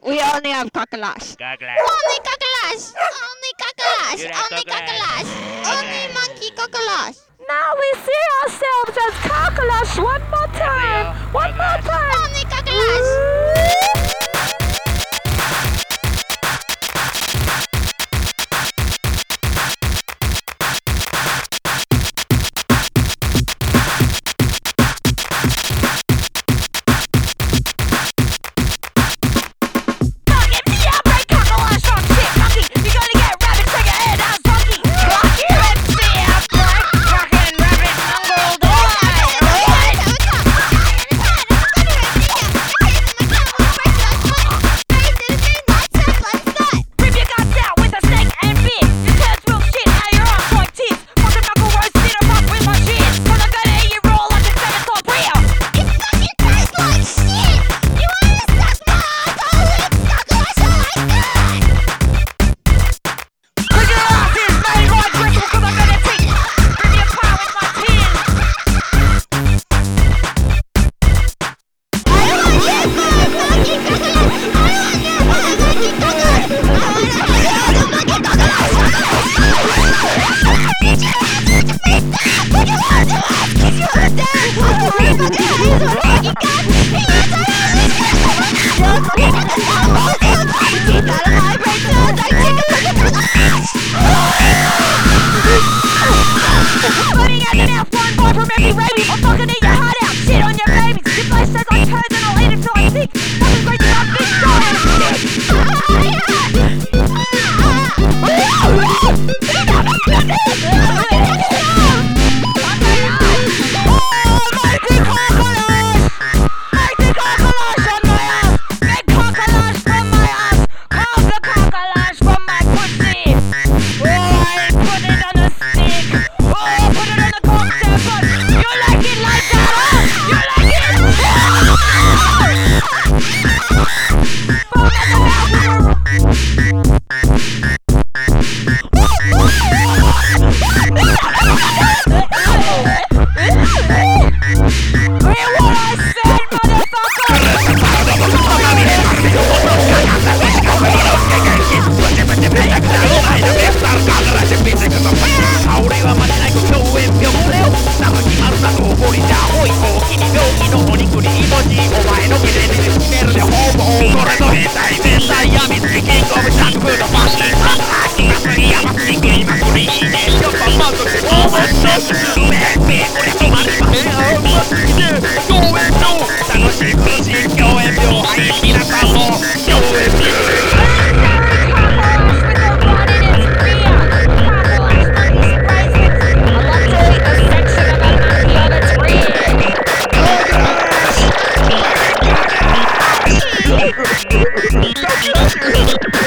We only have kakalash. Kakalash. Only kakalash. Only kakalash. You like Only kakalash? kakalash. Only monkey kakalash. Now we see ourselves as Kakalash one more time. One more time. Only kakalash. I'm fucking in your heart out, shit on your babies. Your place says I turn, then I'll eat it till I'm sick. お前の胸に見つけるでホームオーこれぞ変態変態闇ミスキングオブャンプフードマシンハンハッキングリアマスリングイーネーションパンパンとしてオーバーショットスメッピーこれ止まるパンパンパンンパンパンパンパンパンパ Ha ha ha ha ha!